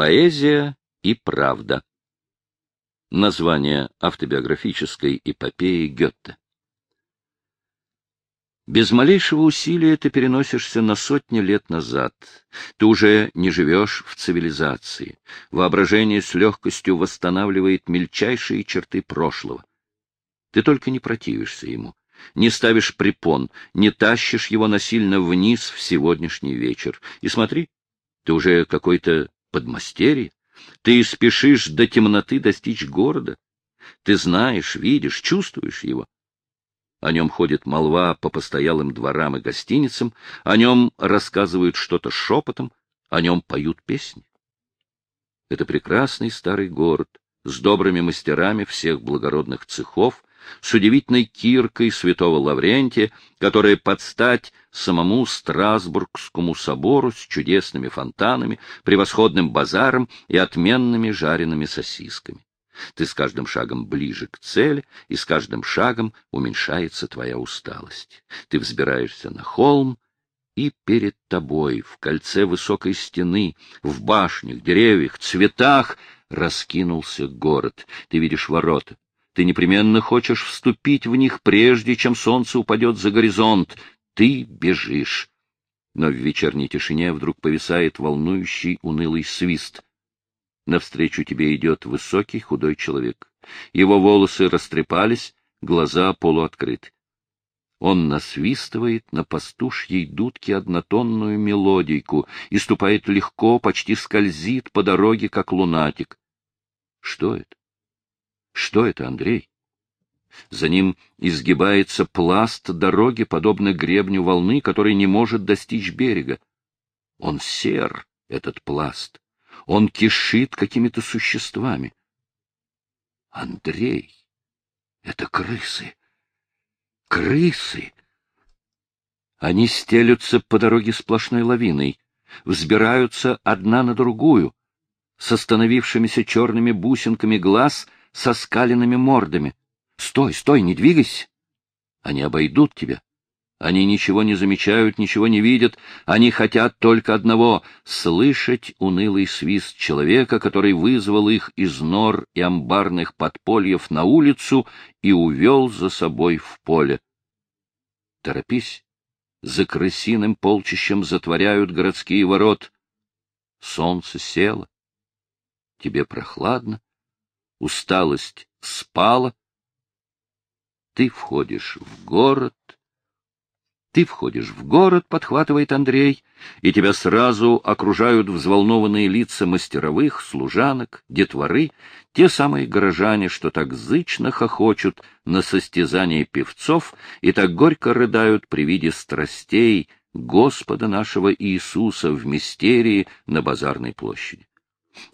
Поэзия и правда. Название автобиографической эпопеи Гетте. Без малейшего усилия ты переносишься на сотни лет назад. Ты уже не живешь в цивилизации. Воображение с легкостью восстанавливает мельчайшие черты прошлого. Ты только не противишься ему, не ставишь препон, не тащишь его насильно вниз в сегодняшний вечер. И смотри, ты уже какой-то подмастерье. Ты спешишь до темноты достичь города. Ты знаешь, видишь, чувствуешь его. О нем ходит молва по постоялым дворам и гостиницам, о нем рассказывают что-то шепотом, о нем поют песни. Это прекрасный старый город с добрыми мастерами всех благородных цехов, с удивительной киркой святого Лаврентия, которая под стать самому Страсбургскому собору с чудесными фонтанами, превосходным базаром и отменными жареными сосисками. Ты с каждым шагом ближе к цели, и с каждым шагом уменьшается твоя усталость. Ты взбираешься на холм, и перед тобой, в кольце высокой стены, в башнях, деревьях, цветах, раскинулся город. Ты видишь ворота. Ты непременно хочешь вступить в них, прежде чем солнце упадет за горизонт. Ты бежишь. Но в вечерней тишине вдруг повисает волнующий унылый свист — Навстречу тебе идет высокий худой человек. Его волосы растрепались, глаза полуоткрыты. Он насвистывает на пастушьей дудке однотонную мелодийку и ступает легко, почти скользит по дороге, как лунатик. Что это? Что это, Андрей? За ним изгибается пласт дороги, подобно гребню волны, который не может достичь берега. Он сер, этот пласт. Он кишит какими-то существами. Андрей, это крысы. Крысы! Они стелются по дороге сплошной лавиной, взбираются одна на другую, с остановившимися черными бусинками глаз, со скаленными мордами. Стой, стой, не двигайся! Они обойдут тебя. Они ничего не замечают, ничего не видят, они хотят только одного — слышать унылый свист человека, который вызвал их из нор и амбарных подпольев на улицу и увел за собой в поле. Торопись, за крысиным полчищем затворяют городские ворот. Солнце село, тебе прохладно, усталость спала, ты входишь в город — ты входишь в город, подхватывает Андрей, и тебя сразу окружают взволнованные лица мастеровых, служанок, детворы, те самые горожане, что так зычно хохочут на состязании певцов и так горько рыдают при виде страстей Господа нашего Иисуса в мистерии на базарной площади.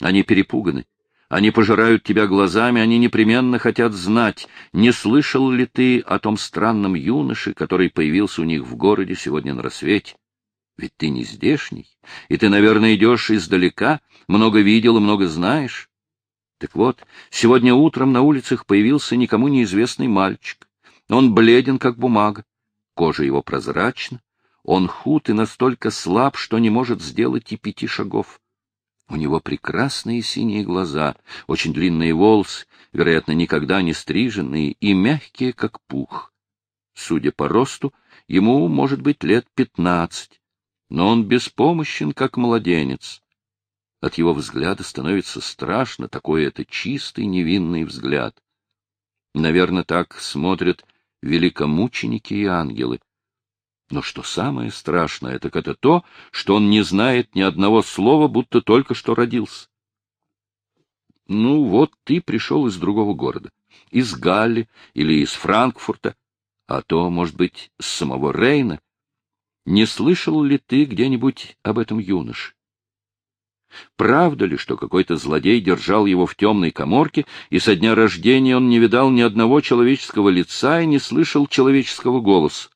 Они перепуганы, они пожирают тебя глазами, они непременно хотят знать, не слышал ли ты о том странном юноше, который появился у них в городе сегодня на рассвете. Ведь ты не здешний, и ты, наверное, идешь издалека, много видел и много знаешь. Так вот, сегодня утром на улицах появился никому неизвестный мальчик. Он бледен, как бумага, кожа его прозрачна, он худ и настолько слаб, что не может сделать и пяти шагов. У него прекрасные синие глаза, очень длинные волосы, вероятно, никогда не стриженные и мягкие, как пух. Судя по росту, ему может быть лет пятнадцать, но он беспомощен, как младенец. От его взгляда становится страшно, такой это чистый, невинный взгляд. Наверное, так смотрят великомученики и ангелы. Но что самое страшное, так это то, что он не знает ни одного слова, будто только что родился. Ну вот ты пришел из другого города, из Галли или из Франкфурта, а то, может быть, с самого Рейна. Не слышал ли ты где-нибудь об этом юноше? Правда ли, что какой-то злодей держал его в темной коморке, и со дня рождения он не видал ни одного человеческого лица и не слышал человеческого голоса?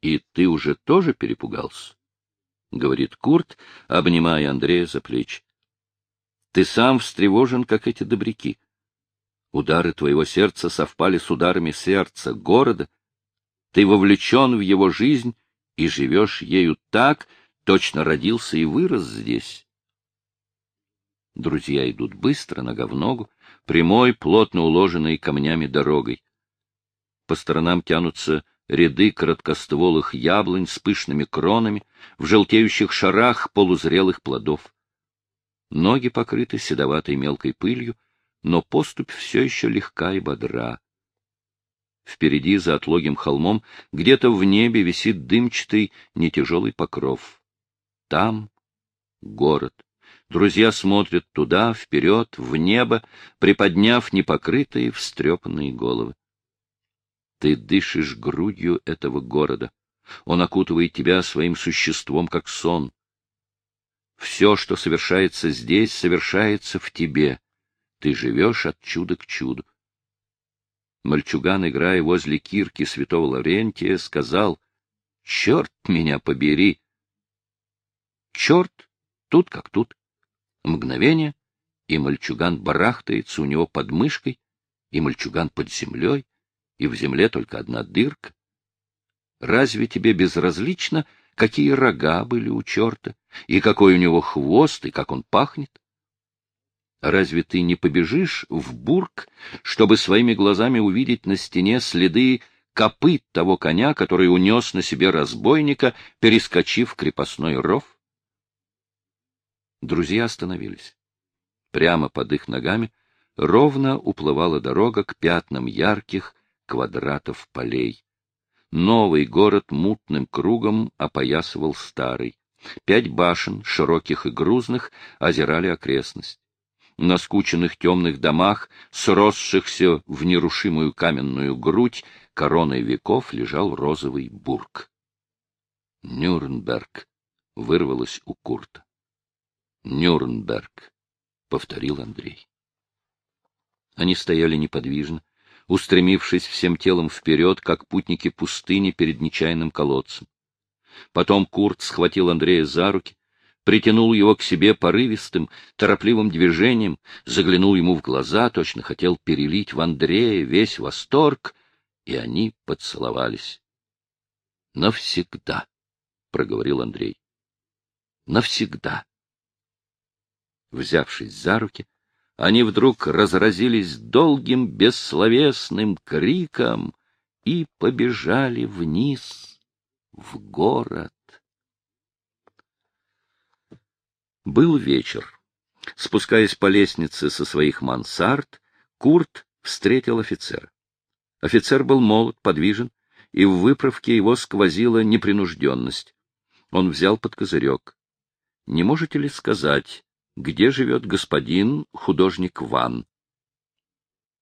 И ты уже тоже перепугался? — говорит Курт, обнимая Андрея за плечи. — Ты сам встревожен, как эти добряки. Удары твоего сердца совпали с ударами сердца города. Ты вовлечен в его жизнь и живешь ею так, точно родился и вырос здесь. Друзья идут быстро, нога в ногу, прямой, плотно уложенной камнями дорогой. По сторонам тянутся ряды короткостволых яблонь с пышными кронами, в желтеющих шарах полузрелых плодов. Ноги покрыты седоватой мелкой пылью, но поступь все еще легка и бодра. Впереди, за отлогим холмом, где-то в небе висит дымчатый, нетяжелый покров. Там город. Друзья смотрят туда, вперед, в небо, приподняв непокрытые, встрепанные головы. Ты дышишь грудью этого города. Он окутывает тебя своим существом, как сон. Все, что совершается здесь, совершается в тебе. Ты живешь от чуда к чуду. Мальчуган, играя возле кирки святого Лаврентия, сказал, «Черт меня побери!» Черт, тут как тут. Мгновение, и мальчуган барахтается у него под мышкой, и мальчуган под землей, и в земле только одна дырка. Разве тебе безразлично, какие рога были у черта, и какой у него хвост, и как он пахнет? Разве ты не побежишь в бург, чтобы своими глазами увидеть на стене следы копыт того коня, который унес на себе разбойника, перескочив крепостной ров? Друзья остановились. Прямо под их ногами ровно уплывала дорога к пятнам ярких, квадратов полей. Новый город мутным кругом опоясывал старый. Пять башен, широких и грузных, озирали окрестность. На скученных темных домах, сросшихся в нерушимую каменную грудь, короной веков лежал розовый бург. «Нюрнберг!» — вырвалось у Курта. «Нюрнберг!» — повторил Андрей. Они стояли неподвижно, устремившись всем телом вперед, как путники пустыни перед нечаянным колодцем. Потом Курт схватил Андрея за руки, притянул его к себе порывистым, торопливым движением, заглянул ему в глаза, точно хотел перелить в Андрея весь восторг, и они поцеловались. — Навсегда, — проговорил Андрей. — Навсегда. Взявшись за руки, они вдруг разразились долгим бессловесным криком и побежали вниз, в город. Был вечер. Спускаясь по лестнице со своих мансард, Курт встретил офицера. Офицер был молод, подвижен, и в выправке его сквозила непринужденность. Он взял под козырек. — Не можете ли сказать, где живет господин художник Ван.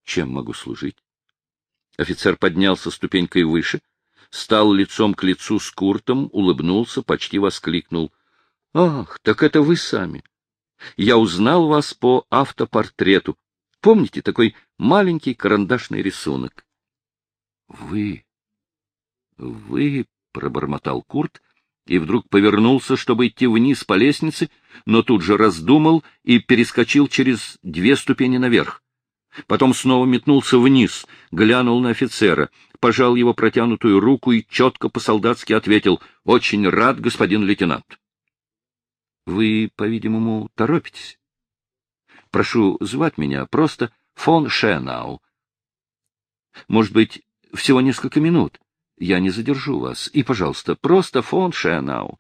Чем могу служить? Офицер поднялся ступенькой выше, стал лицом к лицу с Куртом, улыбнулся, почти воскликнул. — Ах, так это вы сами! Я узнал вас по автопортрету. Помните такой маленький карандашный рисунок? — Вы... вы... — пробормотал Курт и вдруг повернулся, чтобы идти вниз по лестнице, но тут же раздумал и перескочил через две ступени наверх. Потом снова метнулся вниз, глянул на офицера, пожал его протянутую руку и четко по-солдатски ответил «Очень рад, господин лейтенант». «Вы, по-видимому, торопитесь?» «Прошу звать меня просто фон Шенау. Может быть, всего несколько минут?» Я не задержу вас. И, пожалуйста, просто фон Шенау.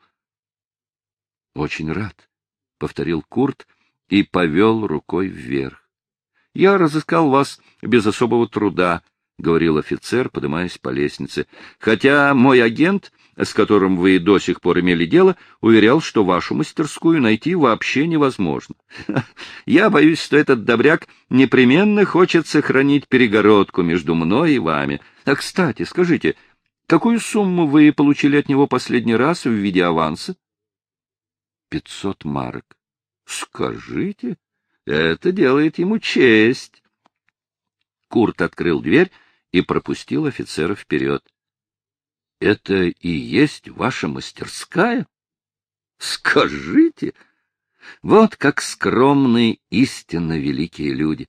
— Очень рад, — повторил Курт и повел рукой вверх. — Я разыскал вас без особого труда, — говорил офицер, поднимаясь по лестнице, — хотя мой агент, с которым вы до сих пор имели дело, уверял, что вашу мастерскую найти вообще невозможно. Я боюсь, что этот добряк непременно хочет сохранить перегородку между мной и вами. А, кстати, скажите, — Какую сумму вы получили от него последний раз в виде аванса? Пятьсот марок. Скажите, это делает ему честь. Курт открыл дверь и пропустил офицера вперед. — Это и есть ваша мастерская? — Скажите! Вот как скромны истинно великие люди!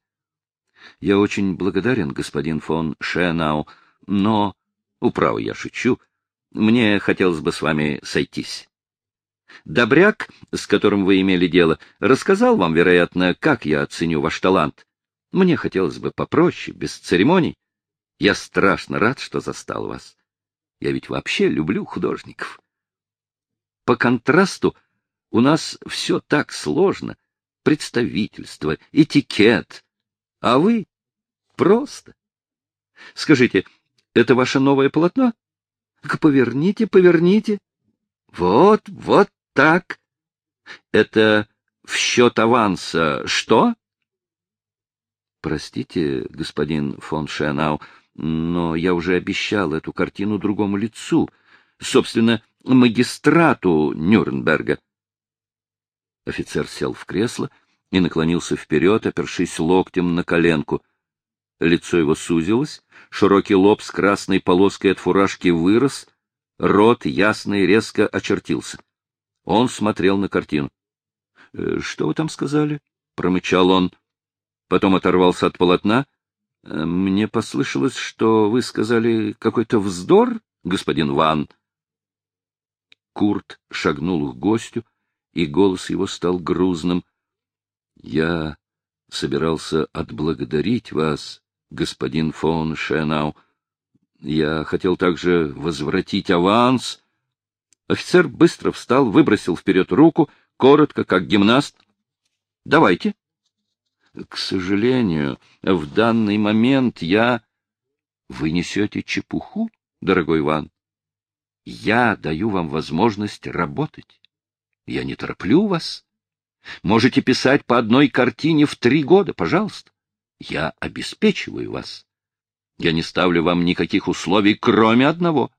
Я очень благодарен, господин фон Шенау, но Управо я шучу. Мне хотелось бы с вами сойтись. Добряк, с которым вы имели дело, рассказал вам, вероятно, как я оценю ваш талант. Мне хотелось бы попроще, без церемоний. Я страшно рад, что застал вас. Я ведь вообще люблю художников. По контрасту у нас все так сложно. Представительство, этикет. А вы просто. Скажите, это ваше новое полотно? Поверните, поверните. Вот, вот так. Это в счет аванса что? Простите, господин фон Шенау, но я уже обещал эту картину другому лицу, собственно, магистрату Нюрнберга. Офицер сел в кресло и наклонился вперед, опершись локтем на коленку. Лицо его сузилось, широкий лоб с красной полоской от фуражки вырос, рот ясно и резко очертился. Он смотрел на картину. «Э, — Что вы там сказали? — промычал он. Потом оторвался от полотна — Э, мне послышалось, что вы сказали какой-то вздор, господин Ван. Курт шагнул к гостю, и голос его стал грузным. — Я собирался отблагодарить вас, господин фон Шенау. Я хотел также возвратить аванс. Офицер быстро встал, выбросил вперед руку, коротко, как гимнаст. — Давайте. К сожалению, в данный момент я... Вы несете чепуху, дорогой Иван. Я даю вам возможность работать. Я не тороплю вас. Можете писать по одной картине в три года, пожалуйста. Я обеспечиваю вас. Я не ставлю вам никаких условий, кроме одного.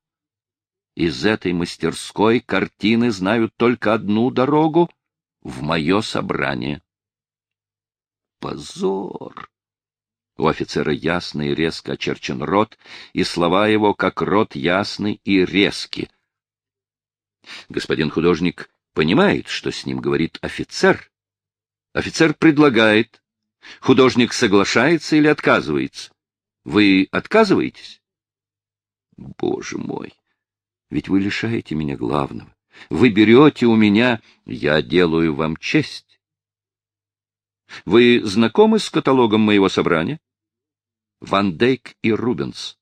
Из этой мастерской картины знают только одну дорогу — в мое собрание позор! У офицера ясный и резко очерчен рот, и слова его, как рот ясный и резкий. Господин художник понимает, что с ним говорит офицер. Офицер предлагает. Художник соглашается или отказывается. Вы отказываетесь? Боже мой! Ведь вы лишаете меня главного. Вы берете у меня, я делаю вам честь. Вы знакомы с каталогом моего собрания? Ван Дейк и Рубенс.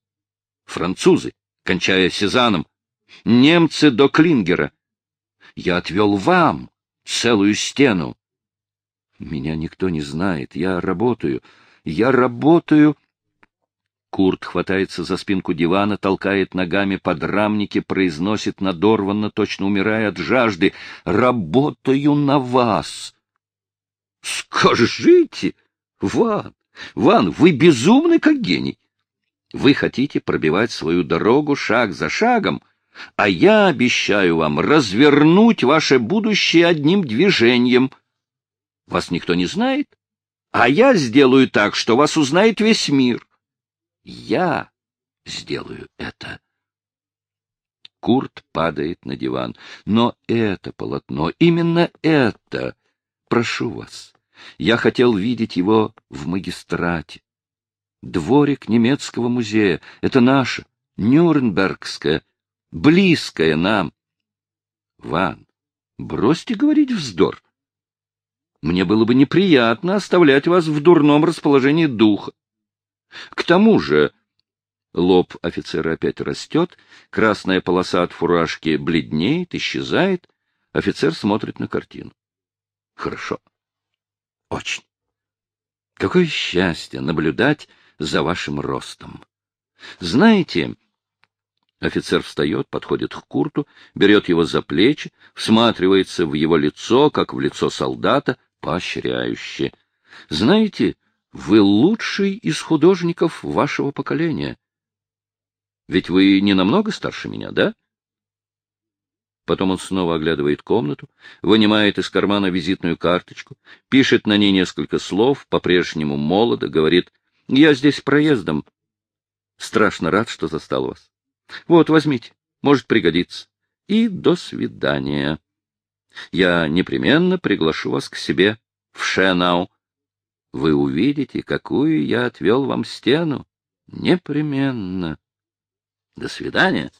Французы, кончая Сезаном. Немцы до Клингера. Я отвел вам целую стену. Меня никто не знает. Я работаю. Я работаю... Курт хватается за спинку дивана, толкает ногами подрамники, произносит надорванно, точно умирая от жажды. «Работаю на вас!» Скажите, Ван, Ван, вы безумны, как гений. Вы хотите пробивать свою дорогу шаг за шагом, а я обещаю вам развернуть ваше будущее одним движением. Вас никто не знает, а я сделаю так, что вас узнает весь мир. Я сделаю это. Курт падает на диван. Но это полотно, именно это Прошу вас, я хотел видеть его в магистрате. Дворик немецкого музея — это наше, Нюрнбергское, близкое нам. Ван, бросьте говорить вздор. Мне было бы неприятно оставлять вас в дурном расположении духа. К тому же... Лоб офицера опять растет, красная полоса от фуражки бледнеет, исчезает. Офицер смотрит на картину. Хорошо. Очень. Какое счастье наблюдать за вашим ростом. Знаете, офицер встает, подходит к Курту, берет его за плечи, всматривается в его лицо, как в лицо солдата, поощряюще. Знаете, вы лучший из художников вашего поколения. Ведь вы не намного старше меня, да? — Потом он снова оглядывает комнату, вынимает из кармана визитную карточку, пишет на ней несколько слов, по-прежнему молодо, говорит, «Я здесь проездом. Страшно рад, что застал вас. Вот, возьмите, может пригодиться. И до свидания. Я непременно приглашу вас к себе в Шенау. Вы увидите, какую я отвел вам стену. Непременно. До свидания.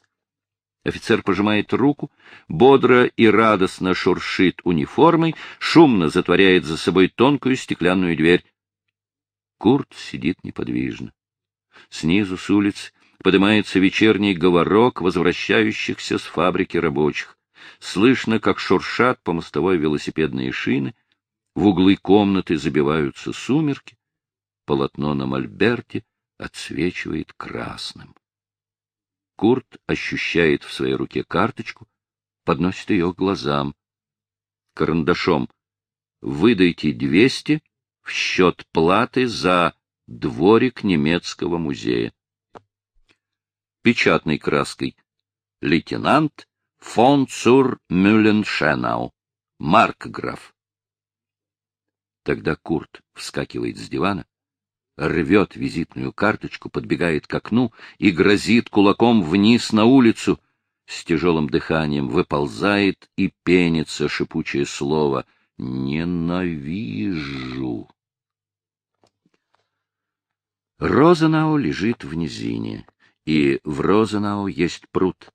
Офицер пожимает руку, бодро и радостно шуршит униформой, шумно затворяет за собой тонкую стеклянную дверь. Курт сидит неподвижно. Снизу, с улиц, поднимается вечерний говорок возвращающихся с фабрики рабочих. Слышно, как шуршат по мостовой велосипедные шины, в углы комнаты забиваются сумерки, полотно на мольберте отсвечивает красным. Курт ощущает в своей руке карточку, подносит ее к глазам. Карандашом «Выдайте двести в счет платы за дворик немецкого музея». Печатной краской «Лейтенант фон Цур Мюлленшенау, Маркграф». Тогда Курт вскакивает с дивана, рвет визитную карточку, подбегает к окну и грозит кулаком вниз на улицу. С тяжелым дыханием выползает и пенится шипучее слово «Ненавижу». Розенау лежит в низине, и в Розенау есть пруд.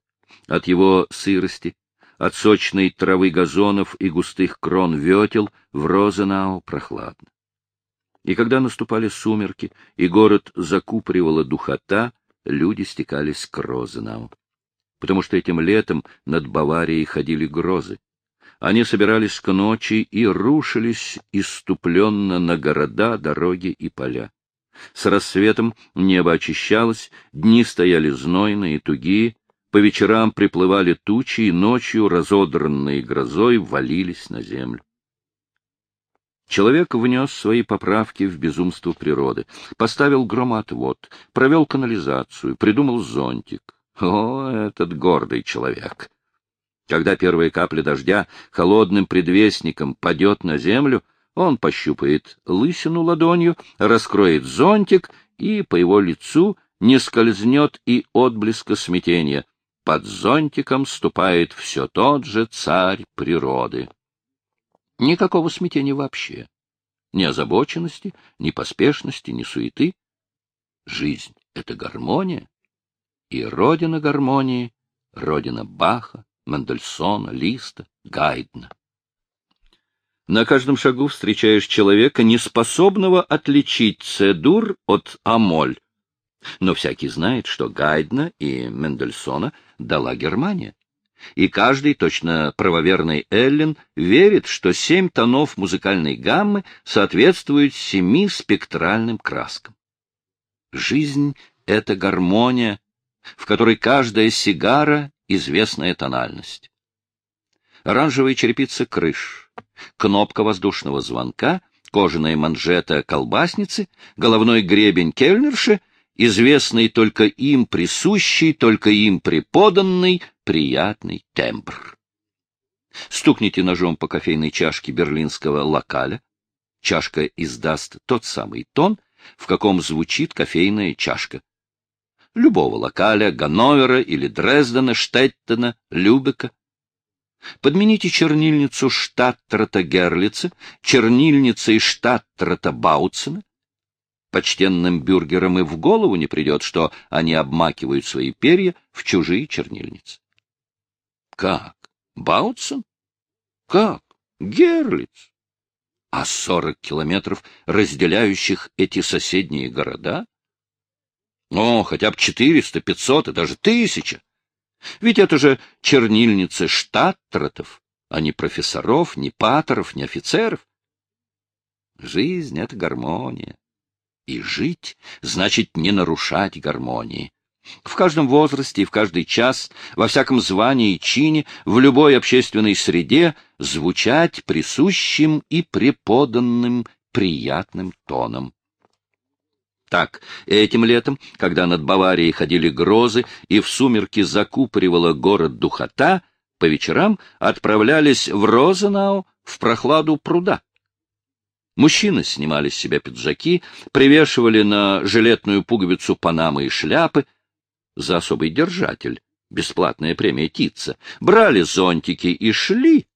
От его сырости, от сочной травы газонов и густых крон ветел в Розенау прохладно. И когда наступали сумерки, и город закупоривала духота, люди стекались к Розенау. Потому что этим летом над Баварией ходили грозы. Они собирались к ночи и рушились иступленно на города, дороги и поля. С рассветом небо очищалось, дни стояли знойные, тугие, по вечерам приплывали тучи, и ночью, разодранные грозой, валились на землю. Человек внес свои поправки в безумство природы, поставил громоотвод, провел канализацию, придумал зонтик. О, этот гордый человек! Когда первая капля дождя холодным предвестником падет на землю, он пощупает лысину ладонью, раскроет зонтик, и по его лицу не скользнет и отблеска смятения. Под зонтиком ступает все тот же царь природы. Никакого смятения вообще. Ни озабоченности, ни поспешности, ни суеты. Жизнь — это гармония. И родина гармонии — родина Баха, Мендельсона, Листа, Гайдна. На каждом шагу встречаешь человека, неспособного отличить цедур от амоль. Но всякий знает, что Гайдна и Мендельсона дала Германия и каждый, точно правоверный Эллен, верит, что семь тонов музыкальной гаммы соответствуют семи спектральным краскам. Жизнь — это гармония, в которой каждая сигара — известная тональность. Оранжевая черепица крыш, кнопка воздушного звонка, кожаная манжета колбасницы, головной гребень кельнерши — известный только им присущий, только им преподанный, приятный тембр. Стукните ножом по кофейной чашке берлинского локаля, чашка издаст тот самый тон, в каком звучит кофейная чашка. Любого локаля, Ганновера или Дрездена, Штеттена, Любека. Подмените чернильницу Штаттрата Герлица чернильницей Штаттрата Бауцена, Почтенным бюргерам и в голову не придет, что они обмакивают свои перья в чужие чернильницы. Как? Баутсон? Как? Герлиц? А сорок километров, разделяющих эти соседние города? О, хотя бы четыреста, пятьсот и даже тысяча. Ведь это же чернильницы штаттротов, а не профессоров, ни паторов, ни офицеров. Жизнь — это гармония. И жить значит не нарушать гармонии. В каждом возрасте и в каждый час, во всяком звании и чине, в любой общественной среде звучать присущим и преподанным приятным тоном. Так, этим летом, когда над Баварией ходили грозы и в сумерки закупоривала город духота, по вечерам отправлялись в Розенау в прохладу пруда. Мужчины снимали с себя пиджаки, привешивали на жилетную пуговицу панамы и шляпы. За особый держатель, бесплатная премия Тица, брали зонтики и шли.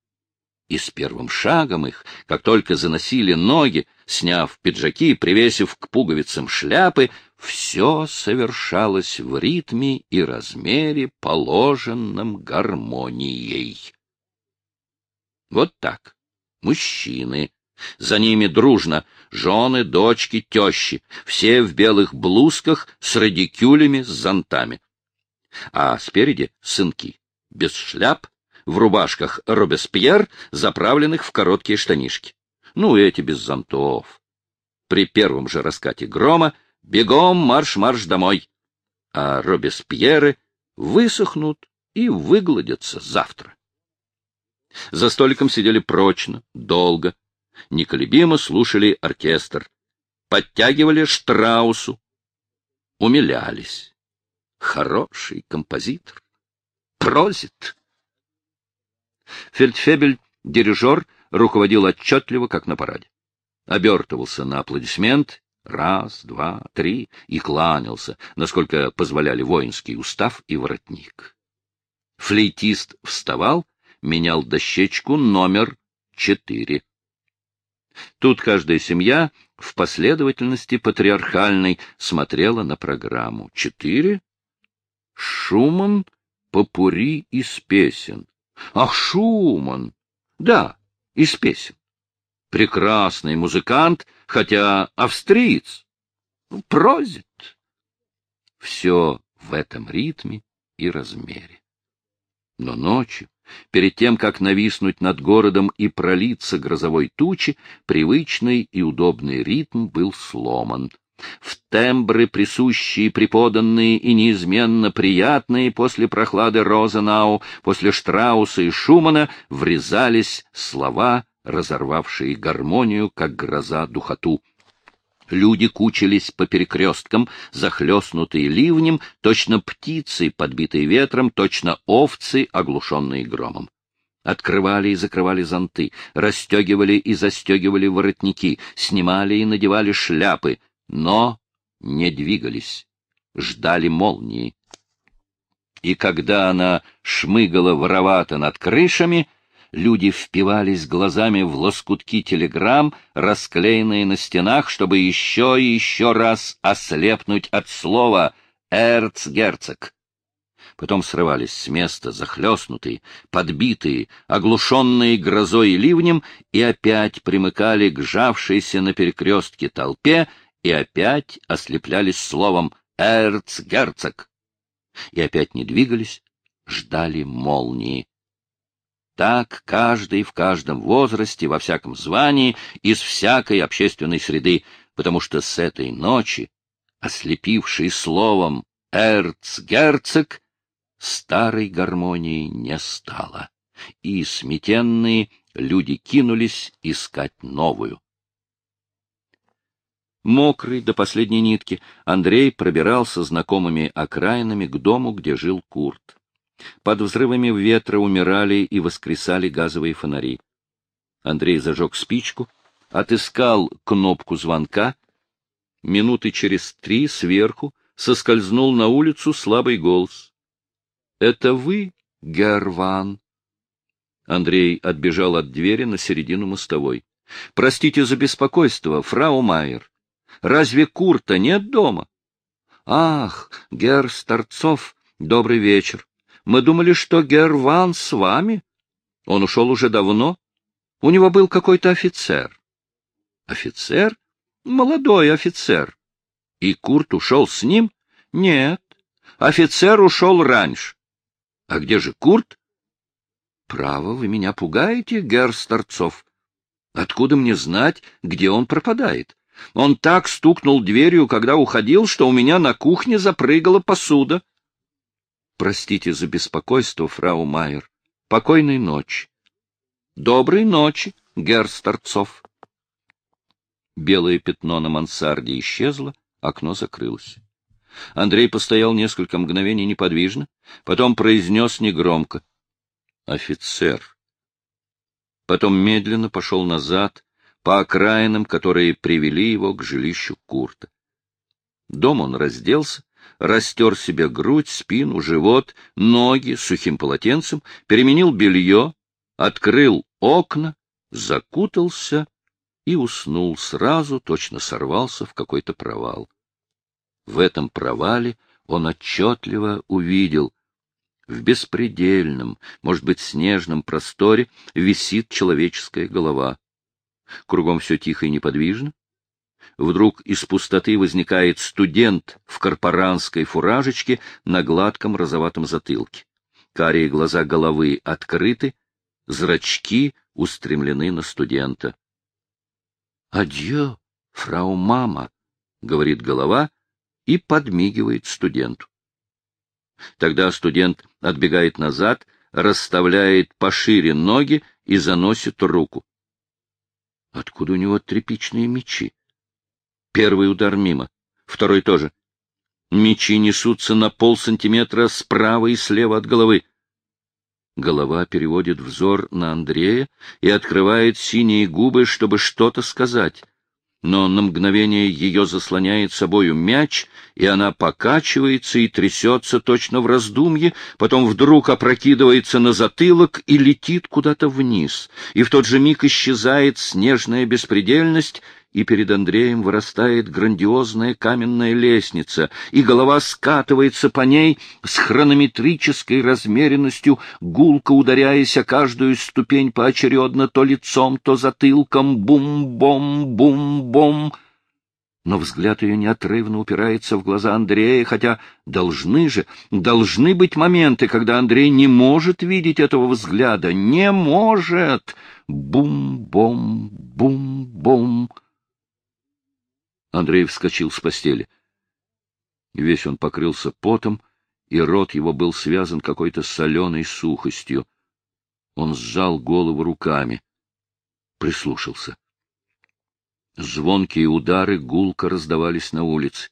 И с первым шагом их, как только заносили ноги, сняв пиджаки, привесив к пуговицам шляпы, все совершалось в ритме и размере, положенном гармонией. Вот так. Мужчины. За ними дружно жены, дочки, тещи, все в белых блузках с радикюлями, с зонтами. А спереди сынки, без шляп, в рубашках Робеспьер, заправленных в короткие штанишки. Ну, эти без зонтов. При первом же раскате грома бегом марш-марш домой. А Робеспьеры высохнут и выгладятся завтра. За столиком сидели прочно, долго, неколебимо слушали оркестр, подтягивали Штраусу, умилялись. Хороший композитор. Прозит. Фельдфебель, дирижер, руководил отчетливо, как на параде. Обертывался на аплодисмент, раз, два, три, и кланялся, насколько позволяли воинский устав и воротник. Флейтист вставал, менял дощечку номер четыре. Тут каждая семья в последовательности патриархальной смотрела на программу. Четыре? Шуман, попури из песен. Ах, Шуман! Да, из песен. Прекрасный музыкант, хотя австриец. Прозит. Все в этом ритме и размере. Но ночью, перед тем, как нависнуть над городом и пролиться грозовой тучи, привычный и удобный ритм был сломан — в тембры, присущие, преподанные и неизменно приятные после прохлады Розенау, после Штрауса и Шумана, врезались слова, разорвавшие гармонию, как гроза духоту. Люди кучились по перекресткам, захлестнутые ливнем, точно птицы, подбитые ветром, точно овцы, оглушенные громом. Открывали и закрывали зонты, расстегивали и застегивали воротники, снимали и надевали шляпы, но не двигались, ждали молнии. И когда она шмыгала воровато над крышами, люди впивались глазами в лоскутки телеграмм, расклеенные на стенах, чтобы еще и еще раз ослепнуть от слова «эрцгерцог». Потом срывались с места, захлестнутые, подбитые, оглушенные грозой и ливнем, и опять примыкали к жавшейся на перекрестке толпе и опять ослеплялись словом «эрцгерцог». И опять не двигались, ждали молнии. Так каждый в каждом возрасте, во всяком звании, из всякой общественной среды, потому что с этой ночи, ослепивший словом «эрцгерцог», старой гармонии не стало, и сметенные люди кинулись искать новую. Мокрый до последней нитки, Андрей пробирался знакомыми окраинами к дому, где жил Курт. Под взрывами ветра умирали и воскресали газовые фонари. Андрей зажег спичку, отыскал кнопку звонка. Минуты через три сверху соскользнул на улицу слабый голос. — Это вы, Герван? Андрей отбежал от двери на середину мостовой. — Простите за беспокойство, фрау Майер. Разве Курта нет дома? Ах, Гер Старцов, добрый вечер. Мы думали, что Гер Ван с вами. Он ушел уже давно. У него был какой-то офицер. Офицер? Молодой офицер. И Курт ушел с ним? Нет. Офицер ушел раньше. А где же Курт? Право, вы меня пугаете, Гер Старцов. Откуда мне знать, где он пропадает? Он так стукнул дверью, когда уходил, что у меня на кухне запрыгала посуда. Простите за беспокойство, фрау Майер. Покойной ночи. Доброй ночи, герр Старцов. Белое пятно на мансарде исчезло, окно закрылось. Андрей постоял несколько мгновений неподвижно, потом произнес негромко. — Офицер. Потом медленно пошел назад, по окраинам, которые привели его к жилищу Курта. Дом он разделся, растер себе грудь, спину, живот, ноги сухим полотенцем, переменил белье, открыл окна, закутался и уснул сразу, точно сорвался в какой-то провал. В этом провале он отчетливо увидел в беспредельном, может быть, снежном просторе висит человеческая голова. Кругом все тихо и неподвижно. Вдруг из пустоты возникает студент в корпоранской фуражечке на гладком розоватом затылке. Карие глаза головы открыты, зрачки устремлены на студента. — Адьё, фрау мама, — говорит голова и подмигивает студенту. Тогда студент отбегает назад, расставляет пошире ноги и заносит руку. Откуда у него тряпичные мечи? Первый удар мимо, второй тоже. Мечи несутся на полсантиметра справа и слева от головы. Голова переводит взор на Андрея и открывает синие губы, чтобы что-то сказать но на мгновение ее заслоняет собою мяч, и она покачивается и трясется точно в раздумье, потом вдруг опрокидывается на затылок и летит куда-то вниз, и в тот же миг исчезает снежная беспредельность, и перед Андреем вырастает грандиозная каменная лестница, и голова скатывается по ней с хронометрической размеренностью, гулко ударяясь о каждую ступень поочередно то лицом, то затылком, бум-бом-бум-бом. Но взгляд ее неотрывно упирается в глаза Андрея, хотя должны же, должны быть моменты, когда Андрей не может видеть этого взгляда. Не может! Бум-бом, бум-бом. Андрей вскочил с постели. Весь он покрылся потом, и рот его был связан какой-то соленой сухостью. Он сжал голову руками, прислушался. Звонкие удары гулко раздавались на улице.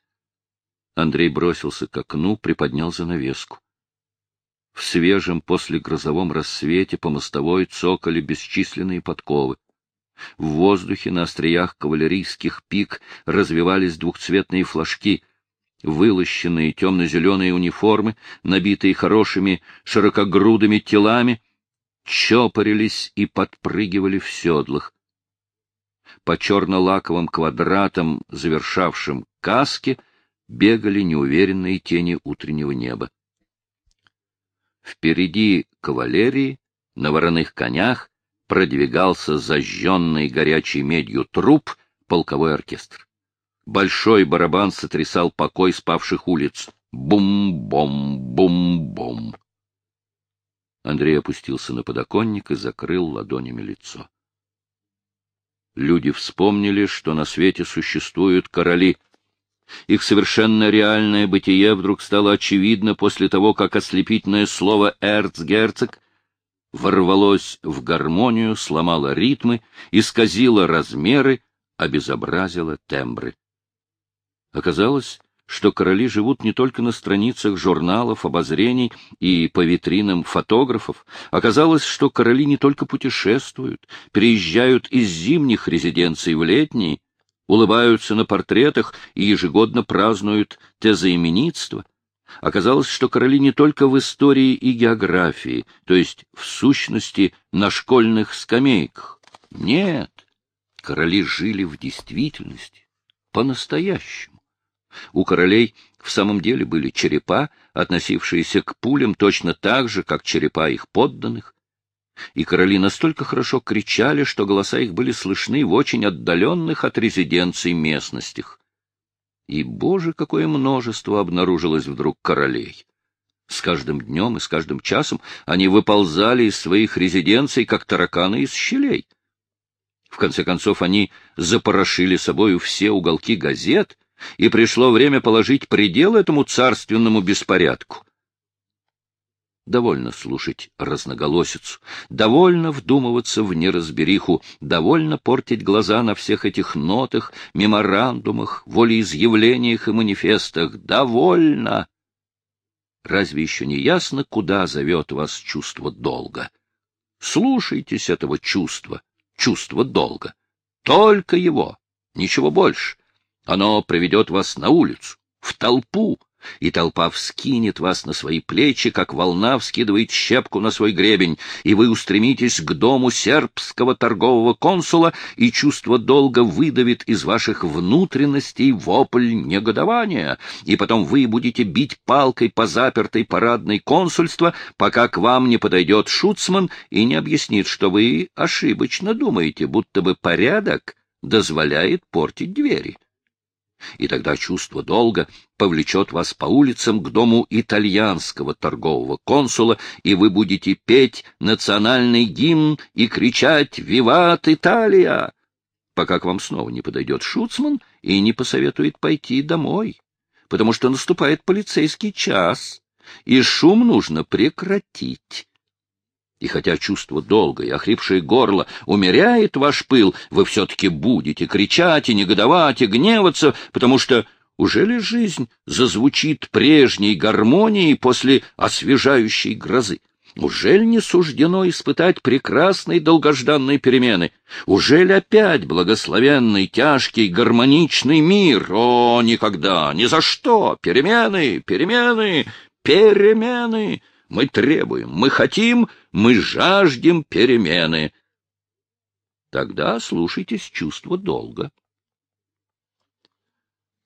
Андрей бросился к окну, приподнял занавеску. В свежем послегрозовом рассвете по мостовой цокали бесчисленные подковы. В воздухе на остриях кавалерийских пик развивались двухцветные флажки, вылощенные темно-зеленые униформы, набитые хорошими широкогрудыми телами, чопорились и подпрыгивали в седлах. По черно-лаковым квадратам, завершавшим каски, бегали неуверенные тени утреннего неба. Впереди кавалерии, на вороных конях, продвигался зажженный горячей медью труп полковой оркестр. Большой барабан сотрясал покой спавших улиц. Бум-бом-бум-бом. Андрей опустился на подоконник и закрыл ладонями лицо. Люди вспомнили, что на свете существуют короли. Их совершенно реальное бытие вдруг стало очевидно после того, как ослепительное слово «эрцгерцог» ворвалось в гармонию, сломало ритмы, исказило размеры, обезобразило тембры. Оказалось, что короли живут не только на страницах журналов, обозрений и по витринам фотографов. Оказалось, что короли не только путешествуют, переезжают из зимних резиденций в летние, улыбаются на портретах и ежегодно празднуют тезоименитство — Оказалось, что короли не только в истории и географии, то есть, в сущности, на школьных скамейках. Нет, короли жили в действительности, по-настоящему. У королей в самом деле были черепа, относившиеся к пулям точно так же, как черепа их подданных. И короли настолько хорошо кричали, что голоса их были слышны в очень отдаленных от резиденций местностях. И, боже, какое множество обнаружилось вдруг королей! С каждым днем и с каждым часом они выползали из своих резиденций, как тараканы из щелей. В конце концов, они запорошили собою все уголки газет, и пришло время положить предел этому царственному беспорядку. Довольно слушать разноголосицу, довольно вдумываться в неразбериху, довольно портить глаза на всех этих нотах, меморандумах, волеизъявлениях и манифестах. Довольно! Разве еще не ясно, куда зовет вас чувство долга? Слушайтесь этого чувства, чувства долга. Только его, ничего больше. Оно приведет вас на улицу, в толпу, и толпа вскинет вас на свои плечи, как волна вскидывает щепку на свой гребень, и вы устремитесь к дому сербского торгового консула, и чувство долга выдавит из ваших внутренностей вопль негодования, и потом вы будете бить палкой по запертой парадной консульства, пока к вам не подойдет шуцман и не объяснит, что вы ошибочно думаете, будто бы порядок дозволяет портить двери и тогда чувство долга повлечет вас по улицам к дому итальянского торгового консула, и вы будете петь национальный гимн и кричать «Виват Италия!», пока к вам снова не подойдет шуцман и не посоветует пойти домой, потому что наступает полицейский час, и шум нужно прекратить. И хотя чувство долга и охрипшее горло умеряет ваш пыл, вы все-таки будете кричать и негодовать и гневаться, потому что уже ли жизнь зазвучит прежней гармонией после освежающей грозы? Ужель не суждено испытать прекрасной долгожданной перемены? Ужель опять благословенный, тяжкий, гармоничный мир? О, никогда, ни за что! Перемены, перемены, перемены! Мы требуем, мы хотим, мы жаждем перемены. Тогда слушайтесь чувство долга.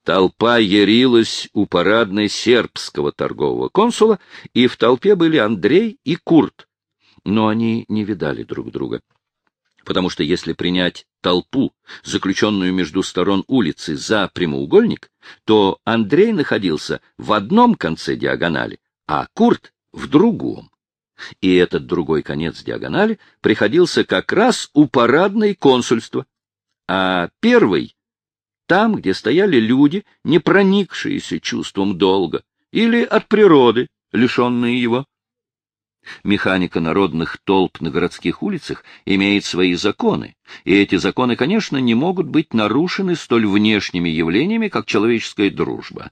Толпа ярилась у парадной сербского торгового консула, и в толпе были Андрей и Курт, но они не видали друг друга. Потому что если принять толпу, заключенную между сторон улицы, за прямоугольник, то Андрей находился в одном конце диагонали, а Курт в другом. И этот другой конец диагонали приходился как раз у парадной консульства, а первый — там, где стояли люди, не проникшиеся чувством долга, или от природы, лишенные его. Механика народных толп на городских улицах имеет свои законы, и эти законы, конечно, не могут быть нарушены столь внешними явлениями, как человеческая дружба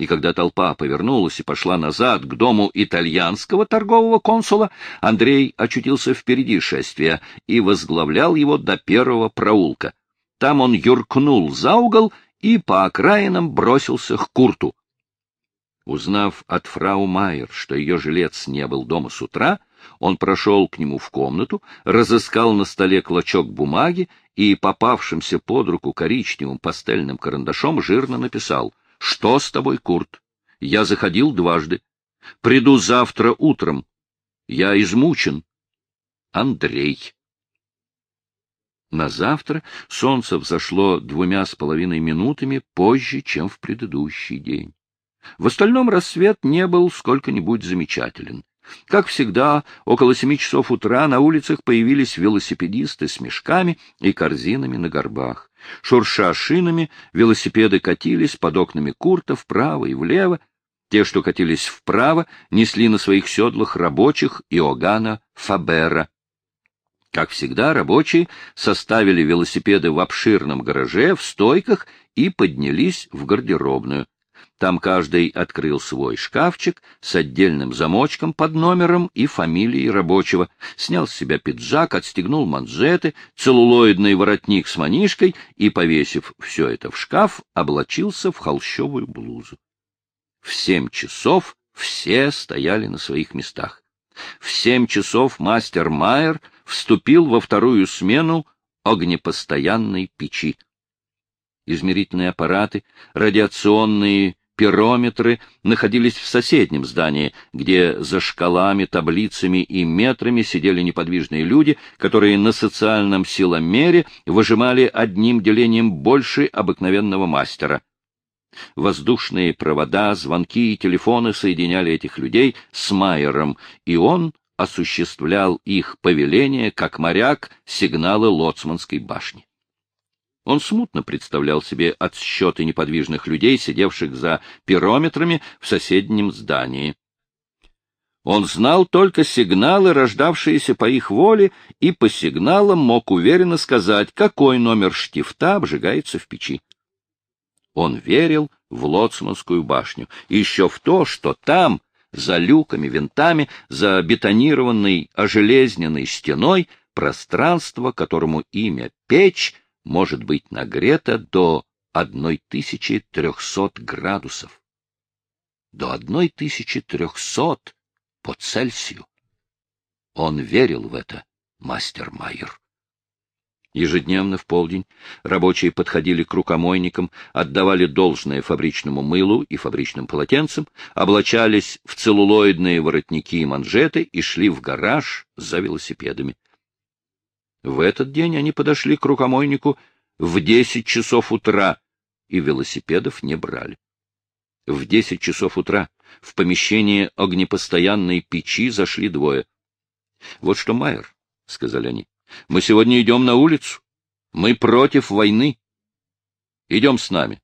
и когда толпа повернулась и пошла назад к дому итальянского торгового консула, Андрей очутился впереди шествия и возглавлял его до первого проулка. Там он юркнул за угол и по окраинам бросился к Курту. Узнав от фрау Майер, что ее жилец не был дома с утра, он прошел к нему в комнату, разыскал на столе клочок бумаги и попавшимся под руку коричневым пастельным карандашом жирно написал что с тобой, Курт? Я заходил дважды. Приду завтра утром. Я измучен. Андрей. На завтра солнце взошло двумя с половиной минутами позже, чем в предыдущий день. В остальном рассвет не был сколько-нибудь замечателен. Как всегда, около семи часов утра на улицах появились велосипедисты с мешками и корзинами на горбах. Шурша шинами, велосипеды катились под окнами Курта вправо и влево. Те, что катились вправо, несли на своих седлах рабочих Иоганна Фабера. Как всегда, рабочие составили велосипеды в обширном гараже, в стойках и поднялись в гардеробную. Там каждый открыл свой шкафчик с отдельным замочком под номером и фамилией рабочего, снял с себя пиджак, отстегнул манжеты, целлулоидный воротник с манишкой и, повесив все это в шкаф, облачился в холщовую блузу. В семь часов все стояли на своих местах. В семь часов мастер Майер вступил во вторую смену огнепостоянной печи. Измерительные аппараты, радиационные пирометры находились в соседнем здании, где за шкалами, таблицами и метрами сидели неподвижные люди, которые на социальном силомере выжимали одним делением больше обыкновенного мастера. Воздушные провода, звонки и телефоны соединяли этих людей с Майером, и он осуществлял их повеление, как моряк, сигналы лоцманской башни. Он смутно представлял себе отсчеты неподвижных людей, сидевших за пирометрами в соседнем здании. Он знал только сигналы, рождавшиеся по их воле, и по сигналам мог уверенно сказать, какой номер штифта обжигается в печи. Он верил в Лоцманскую башню, и еще в то, что там, за люками, винтами, за бетонированной ожелезненной стеной, пространство, которому имя печь, может быть нагрето до 1300 градусов. до одной тысячи трехсот по Цельсию. Он верил в это, мастер Майер. Ежедневно в полдень рабочие подходили к рукомойникам, отдавали должное фабричному мылу и фабричным полотенцам, облачались в целлулоидные воротники и манжеты и шли в гараж за велосипедами. В этот день они подошли к рукомойнику в десять часов утра и велосипедов не брали. В десять часов утра в помещение огнепостоянной печи зашли двое. — Вот что, Майер, — сказали они, — мы сегодня идем на улицу. Мы против войны. Идем с нами.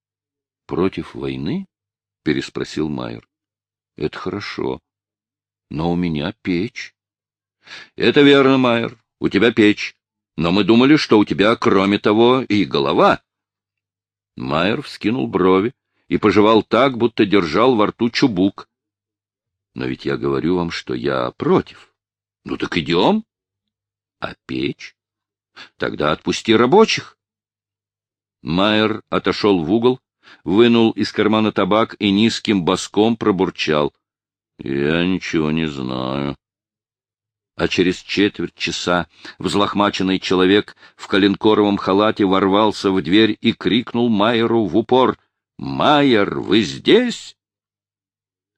— Против войны? — переспросил Майер. — Это хорошо. Но у меня печь. — Это верно, Майер, у тебя печь. Но мы думали, что у тебя, кроме того, и голова. Майер вскинул брови и пожевал так, будто держал во рту чубук. Но ведь я говорю вам, что я против. Ну так идем. А печь? Тогда отпусти рабочих. Майер отошел в угол, вынул из кармана табак и низким боском пробурчал. — Я ничего не знаю а через четверть часа взлохмаченный человек в коленкоровом халате ворвался в дверь и крикнул Майеру в упор «Майер, вы здесь?»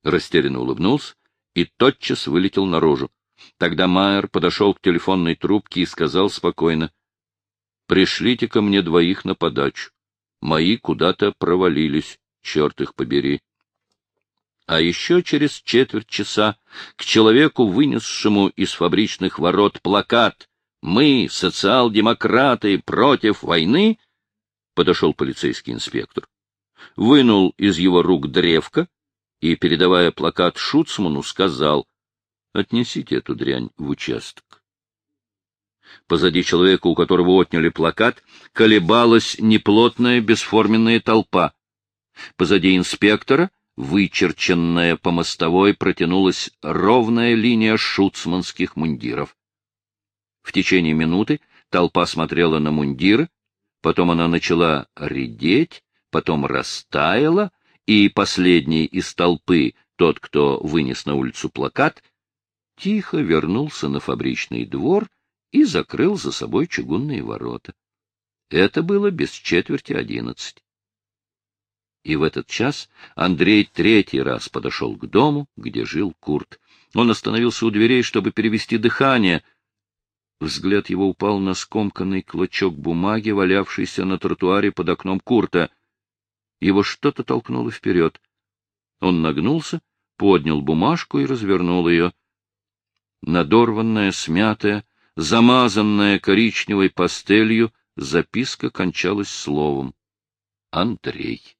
Растерянно улыбнулся и тотчас вылетел наружу. Тогда Майер подошел к телефонной трубке и сказал спокойно «Пришлите ко мне двоих на подачу. Мои куда-то провалились, черт их побери». А еще через четверть часа к человеку, вынесшему из фабричных ворот плакат «Мы, социал-демократы, против войны», подошел полицейский инспектор, вынул из его рук древко и, передавая плакат Шуцману, сказал «Отнесите эту дрянь в участок». Позади человека, у которого отняли плакат, колебалась неплотная бесформенная толпа. Позади инспектора — вычерченная по мостовой протянулась ровная линия шуцманских мундиров. В течение минуты толпа смотрела на мундиры, потом она начала редеть, потом растаяла, и последний из толпы, тот, кто вынес на улицу плакат, тихо вернулся на фабричный двор и закрыл за собой чугунные ворота. Это было без четверти одиннадцать. И в этот час Андрей третий раз подошел к дому, где жил Курт. Он остановился у дверей, чтобы перевести дыхание. Взгляд его упал на скомканный клочок бумаги, валявшийся на тротуаре под окном Курта. Его что-то толкнуло вперед. Он нагнулся, поднял бумажку и развернул ее. Надорванная, смятая, замазанная коричневой пастелью, записка кончалась словом «Андрей».